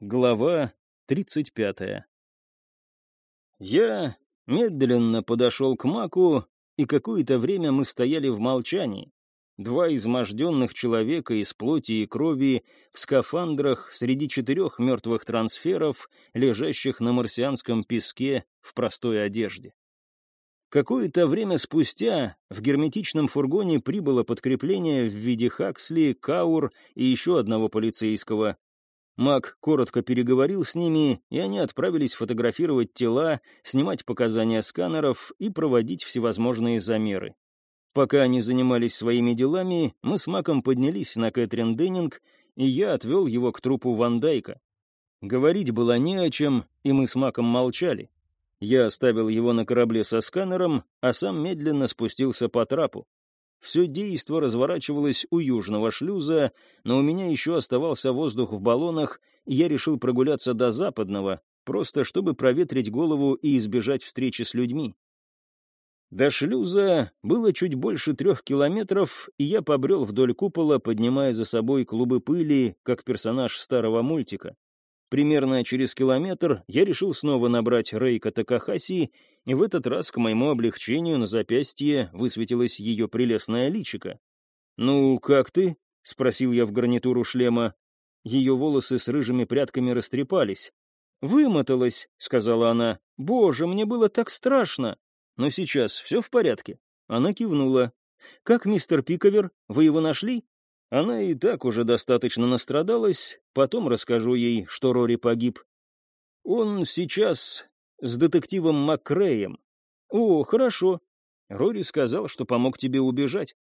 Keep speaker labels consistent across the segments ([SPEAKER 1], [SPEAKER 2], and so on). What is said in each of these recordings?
[SPEAKER 1] Глава 35 Я медленно подошел к Маку, и какое-то время мы стояли в молчании. Два изможденных человека из плоти и крови в скафандрах среди четырех мертвых трансферов, лежащих на марсианском песке в простой одежде. Какое-то время спустя в герметичном фургоне прибыло подкрепление в виде Хаксли, Каур и еще одного полицейского. Мак коротко переговорил с ними, и они отправились фотографировать тела, снимать показания сканеров и проводить всевозможные замеры. Пока они занимались своими делами, мы с Маком поднялись на Кэтрин Деннинг, и я отвел его к трупу Ван Дайка. Говорить было не о чем, и мы с Маком молчали. Я оставил его на корабле со сканером, а сам медленно спустился по трапу. Все действо разворачивалось у южного шлюза, но у меня еще оставался воздух в баллонах, и я решил прогуляться до западного, просто чтобы проветрить голову и избежать встречи с людьми. До шлюза было чуть больше трех километров, и я побрел вдоль купола, поднимая за собой клубы пыли, как персонаж старого мультика. Примерно через километр я решил снова набрать Рейка Такахаси, и в этот раз, к моему облегчению, на запястье высветилась ее прелестная личико. «Ну, как ты?» — спросил я в гарнитуру шлема. Ее волосы с рыжими прядками растрепались. «Вымоталась», — сказала она. «Боже, мне было так страшно!» «Но сейчас все в порядке?» Она кивнула. «Как мистер Пиковер? Вы его нашли?» Она и так уже достаточно настрадалась, потом расскажу ей, что Рори погиб. Он сейчас с детективом Макреем. О, хорошо. Рори сказал, что помог тебе убежать.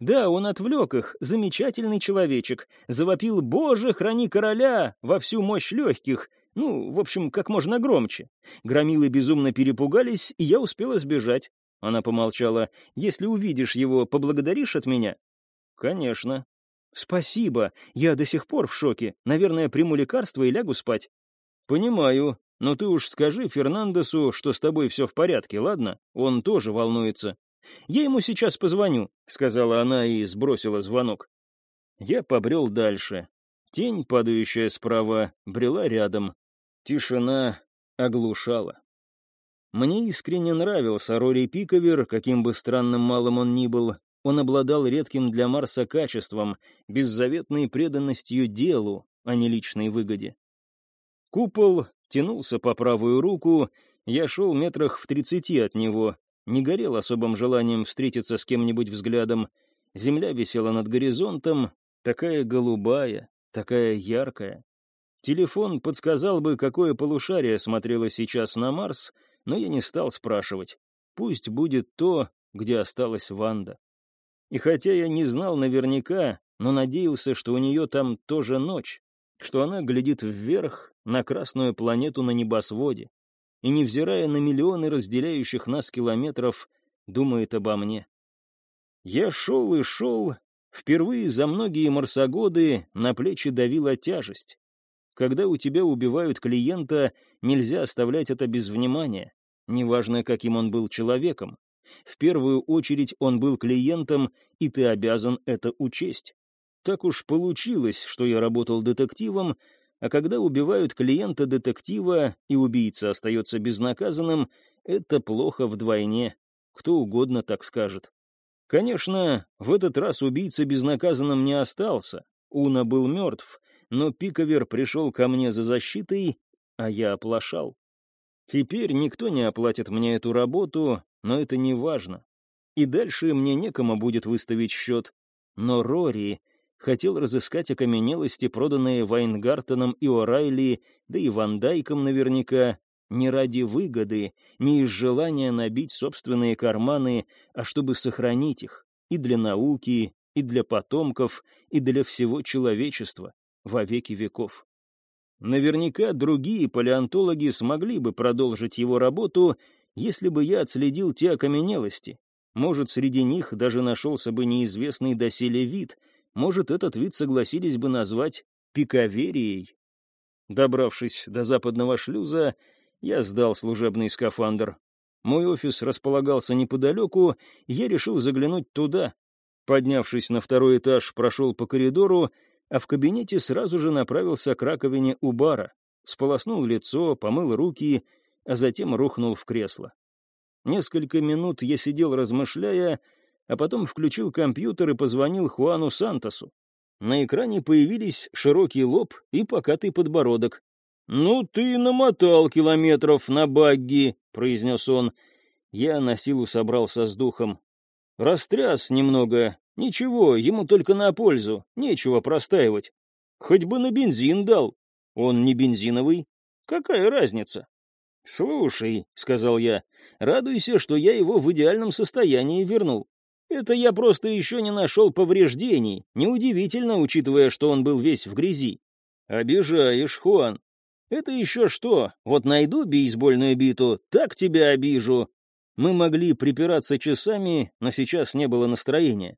[SPEAKER 1] Да, он отвлек их, замечательный человечек. Завопил «Боже, храни короля!» во всю мощь легких. Ну, в общем, как можно громче. Громилы безумно перепугались, и я успела сбежать. Она помолчала. «Если увидишь его, поблагодаришь от меня?» «Конечно», «Спасибо. Я до сих пор в шоке. Наверное, приму лекарство и лягу спать». «Понимаю. Но ты уж скажи Фернандесу, что с тобой все в порядке, ладно? Он тоже волнуется». «Я ему сейчас позвоню», — сказала она и сбросила звонок. Я побрел дальше. Тень, падающая справа, брела рядом. Тишина оглушала. Мне искренне нравился Рори Пиковер, каким бы странным малым он ни был, он обладал редким для Марса качеством, беззаветной преданностью делу, а не личной выгоде. Купол тянулся по правую руку, я шел метрах в тридцати от него, не горел особым желанием встретиться с кем-нибудь взглядом. Земля висела над горизонтом, такая голубая, такая яркая. Телефон подсказал бы, какое полушарие смотрело сейчас на Марс, но я не стал спрашивать. Пусть будет то, где осталась Ванда. И хотя я не знал наверняка, но надеялся, что у нее там тоже ночь, что она глядит вверх на красную планету на небосводе и, невзирая на миллионы разделяющих нас километров, думает обо мне. Я шел и шел, впервые за многие марсогоды на плечи давила тяжесть. Когда у тебя убивают клиента, нельзя оставлять это без внимания, неважно, каким он был человеком. В первую очередь он был клиентом, и ты обязан это учесть. Так уж получилось, что я работал детективом, а когда убивают клиента детектива, и убийца остается безнаказанным, это плохо вдвойне. Кто угодно так скажет. Конечно, в этот раз убийца безнаказанным не остался. Уна был мертв, но Пиковер пришел ко мне за защитой, а я оплошал. Теперь никто не оплатит мне эту работу, но это не важно. И дальше мне некому будет выставить счет. Но Рори хотел разыскать окаменелости, проданные Вайнгартеном и О'Райли, да и Ван Дайком наверняка, не ради выгоды, не из желания набить собственные карманы, а чтобы сохранить их и для науки, и для потомков, и для всего человечества во веки веков. Наверняка другие палеонтологи смогли бы продолжить его работу, если бы я отследил те окаменелости. Может, среди них даже нашелся бы неизвестный доселе вид, может, этот вид согласились бы назвать пиковерией. Добравшись до западного шлюза, я сдал служебный скафандр. Мой офис располагался неподалеку, и я решил заглянуть туда. Поднявшись на второй этаж, прошел по коридору, а в кабинете сразу же направился к раковине у бара, сполоснул лицо, помыл руки, а затем рухнул в кресло. Несколько минут я сидел размышляя, а потом включил компьютер и позвонил Хуану Сантосу. На экране появились широкий лоб и покатый подбородок. «Ну, ты намотал километров на багги», — произнес он. Я на силу собрался с духом. «Растряс немного. Ничего, ему только на пользу. Нечего простаивать. Хоть бы на бензин дал. Он не бензиновый. Какая разница?» «Слушай», — сказал я, — «радуйся, что я его в идеальном состоянии вернул. Это я просто еще не нашел повреждений. Неудивительно, учитывая, что он был весь в грязи. Обижаешь, Хуан. Это еще что? Вот найду бейсбольную биту, так тебя обижу. Мы могли припираться часами, но сейчас не было настроения.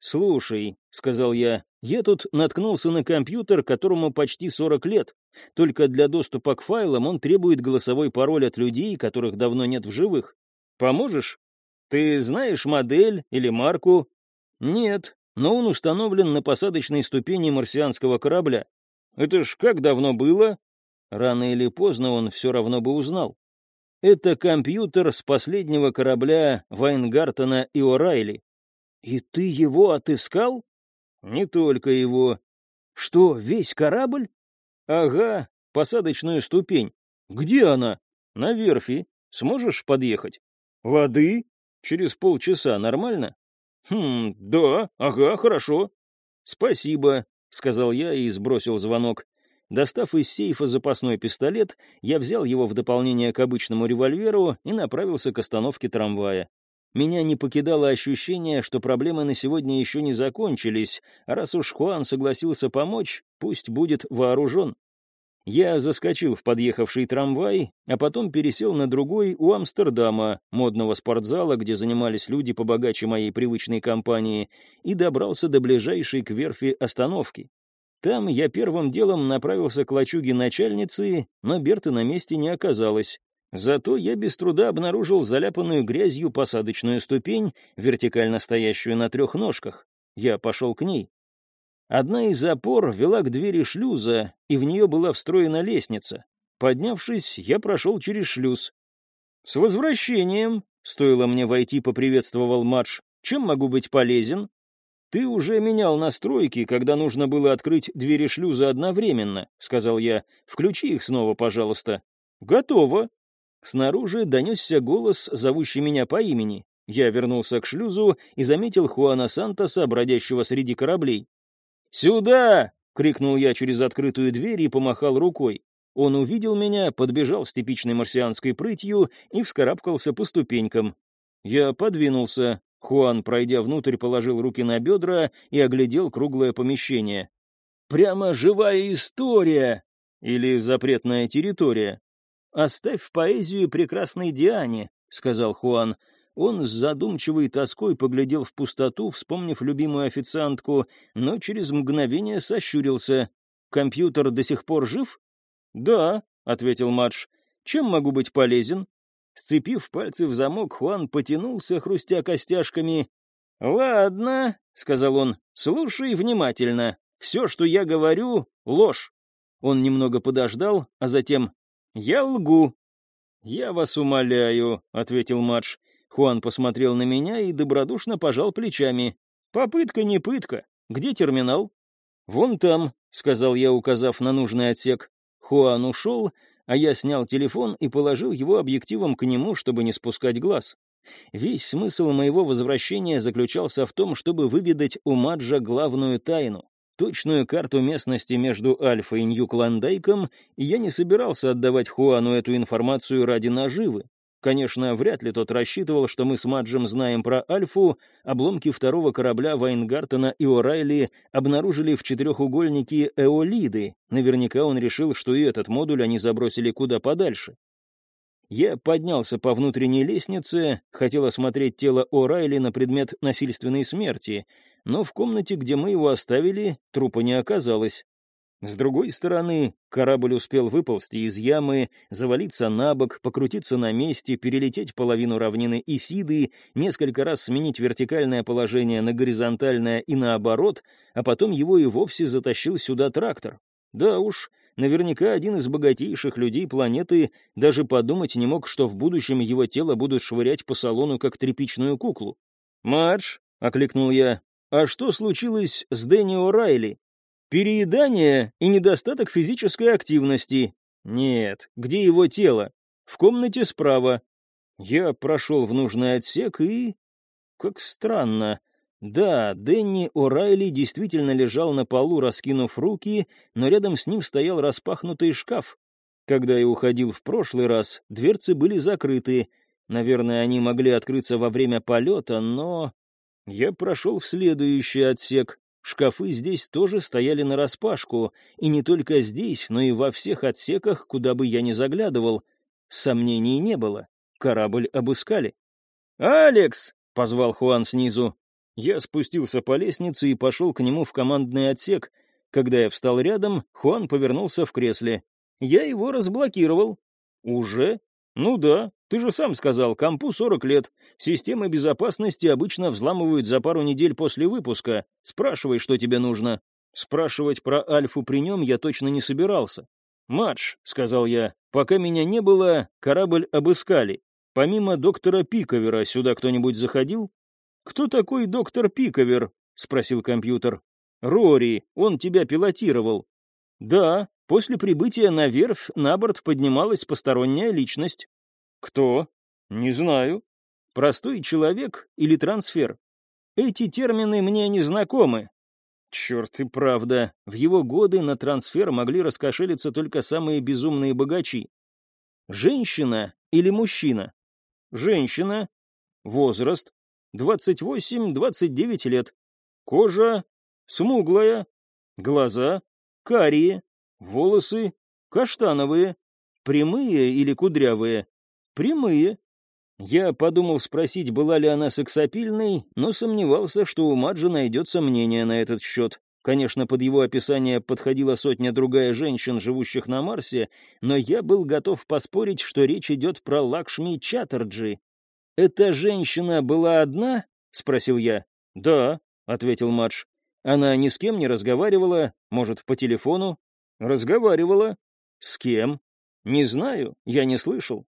[SPEAKER 1] «Слушай», — сказал я, — «я тут наткнулся на компьютер, которому почти 40 лет. Только для доступа к файлам он требует голосовой пароль от людей, которых давно нет в живых. Поможешь? Ты знаешь модель или марку?» «Нет, но он установлен на посадочной ступени марсианского корабля. Это ж как давно было?» Рано или поздно он все равно бы узнал. Это компьютер с последнего корабля Вайнгартена и О'Райли. И ты его отыскал? Не только его. Что, весь корабль? Ага, посадочную ступень. Где она? На верфи. Сможешь подъехать? Воды? Через полчаса нормально? Хм, да, ага, хорошо. Спасибо, сказал я и сбросил звонок. Достав из сейфа запасной пистолет, я взял его в дополнение к обычному револьверу и направился к остановке трамвая. Меня не покидало ощущение, что проблемы на сегодня еще не закончились, а раз уж Хуан согласился помочь, пусть будет вооружен. Я заскочил в подъехавший трамвай, а потом пересел на другой у Амстердама, модного спортзала, где занимались люди побогаче моей привычной компании, и добрался до ближайшей к верфи остановки. Там я первым делом направился к лачуге начальницы, но Берты на месте не оказалось. Зато я без труда обнаружил заляпанную грязью посадочную ступень, вертикально стоящую на трех ножках. Я пошел к ней. Одна из опор вела к двери шлюза, и в нее была встроена лестница. Поднявшись, я прошел через шлюз. «С возвращением!» — стоило мне войти, поприветствовал Мадж. «Чем могу быть полезен?» «Ты уже менял настройки, когда нужно было открыть двери шлюза одновременно», — сказал я. «Включи их снова, пожалуйста». «Готово». Снаружи донесся голос, зовущий меня по имени. Я вернулся к шлюзу и заметил Хуана Сантоса, бродящего среди кораблей. «Сюда!» — крикнул я через открытую дверь и помахал рукой. Он увидел меня, подбежал с типичной марсианской прытью и вскарабкался по ступенькам. Я подвинулся, Хуан, пройдя внутрь, положил руки на бедра и оглядел круглое помещение. «Прямо живая история!» «Или запретная территория?» «Оставь поэзию прекрасной Диане», — сказал Хуан. Он с задумчивой тоской поглядел в пустоту, вспомнив любимую официантку, но через мгновение сощурился. «Компьютер до сих пор жив?» «Да», — ответил Мадж. «Чем могу быть полезен?» Сцепив пальцы в замок, Хуан потянулся, хрустя костяшками. «Ладно», — сказал он, — «слушай внимательно. Все, что я говорю, — ложь». Он немного подождал, а затем «Я лгу». «Я вас умоляю», — ответил Мадж. Хуан посмотрел на меня и добродушно пожал плечами. «Попытка не пытка. Где терминал?» «Вон там», — сказал я, указав на нужный отсек. Хуан ушел, а я снял телефон и положил его объективом к нему, чтобы не спускать глаз. Весь смысл моего возвращения заключался в том, чтобы выведать у Маджа главную тайну, точную карту местности между Альфа и Нью-Клондайком, и я не собирался отдавать Хуану эту информацию ради наживы. Конечно, вряд ли тот рассчитывал, что мы с Маджем знаем про Альфу. Обломки второго корабля Вайнгартена и О'Райли обнаружили в четырехугольнике Эолиды. Наверняка он решил, что и этот модуль они забросили куда подальше. Я поднялся по внутренней лестнице, хотел осмотреть тело О'Райли на предмет насильственной смерти, но в комнате, где мы его оставили, трупа не оказалось. С другой стороны, корабль успел выползти из ямы, завалиться на бок, покрутиться на месте, перелететь половину равнины Исиды, несколько раз сменить вертикальное положение на горизонтальное и наоборот, а потом его и вовсе затащил сюда трактор. Да уж, наверняка один из богатейших людей планеты даже подумать не мог, что в будущем его тело будут швырять по салону, как тряпичную куклу. «Мадж», — окликнул я, — «а что случилось с Дэнни О'Райли?» Переедание и недостаток физической активности. Нет, где его тело? В комнате справа. Я прошел в нужный отсек и... Как странно. Да, Дэнни О'Райли действительно лежал на полу, раскинув руки, но рядом с ним стоял распахнутый шкаф. Когда я уходил в прошлый раз, дверцы были закрыты. Наверное, они могли открыться во время полета, но... Я прошел в следующий отсек. Шкафы здесь тоже стояли нараспашку, и не только здесь, но и во всех отсеках, куда бы я ни заглядывал. Сомнений не было. Корабль обыскали. «Алекс!» — позвал Хуан снизу. Я спустился по лестнице и пошел к нему в командный отсек. Когда я встал рядом, Хуан повернулся в кресле. «Я его разблокировал». «Уже?» «Ну да, ты же сам сказал, компу 40 лет. Системы безопасности обычно взламывают за пару недель после выпуска. Спрашивай, что тебе нужно». Спрашивать про Альфу при нем я точно не собирался. «Мадж», — сказал я, — «пока меня не было, корабль обыскали. Помимо доктора Пиковера сюда кто-нибудь заходил?» «Кто такой доктор Пиковер?» — спросил компьютер. «Рори, он тебя пилотировал». «Да, После прибытия на верфь на борт поднималась посторонняя личность. Кто? Не знаю. Простой человек или трансфер? Эти термины мне не знакомы. Черт и правда, в его годы на трансфер могли раскошелиться только самые безумные богачи. Женщина или мужчина? Женщина. Возраст. 28-29 лет. Кожа. Смуглая. Глаза. Карие. Волосы каштановые, прямые или кудрявые? Прямые. Я подумал спросить, была ли она сексапильной, но сомневался, что у Маджи найдется мнение на этот счет. Конечно, под его описание подходила сотня другая женщин, живущих на Марсе, но я был готов поспорить, что речь идет про Лакшми Чаттерджи. «Эта женщина была одна?» — спросил я. «Да», — ответил Мадж. «Она ни с кем не разговаривала, может, по телефону?» Разговаривала. С кем? Не знаю, я не слышал.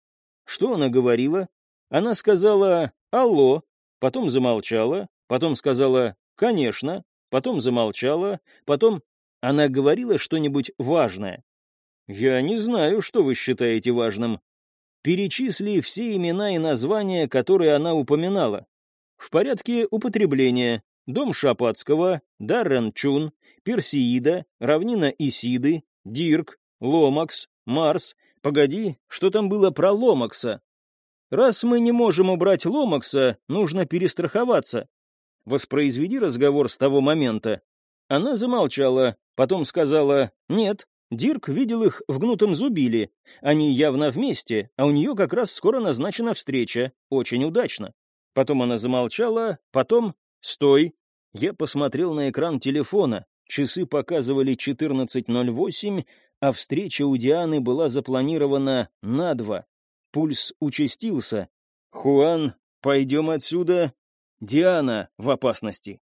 [SPEAKER 1] Что она говорила? Она сказала «Алло», потом замолчала, потом сказала «Конечно», потом замолчала, потом она говорила что-нибудь важное. Я не знаю, что вы считаете важным. Перечисли все имена и названия, которые она упоминала. В порядке употребления. Дом Шапацкого, Даррен Чун, Персеида, равнина Исиды, Дирк, Ломакс, Марс. Погоди, что там было про Ломакса? Раз мы не можем убрать Ломакса, нужно перестраховаться. Воспроизведи разговор с того момента. Она замолчала, потом сказала «Нет, Дирк видел их в гнутом зубиле. Они явно вместе, а у нее как раз скоро назначена встреча. Очень удачно». Потом она замолчала, потом «Стой!» Я посмотрел на экран телефона. Часы показывали 14.08, а встреча у Дианы была запланирована на два. Пульс участился. «Хуан, пойдем отсюда!» «Диана в опасности!»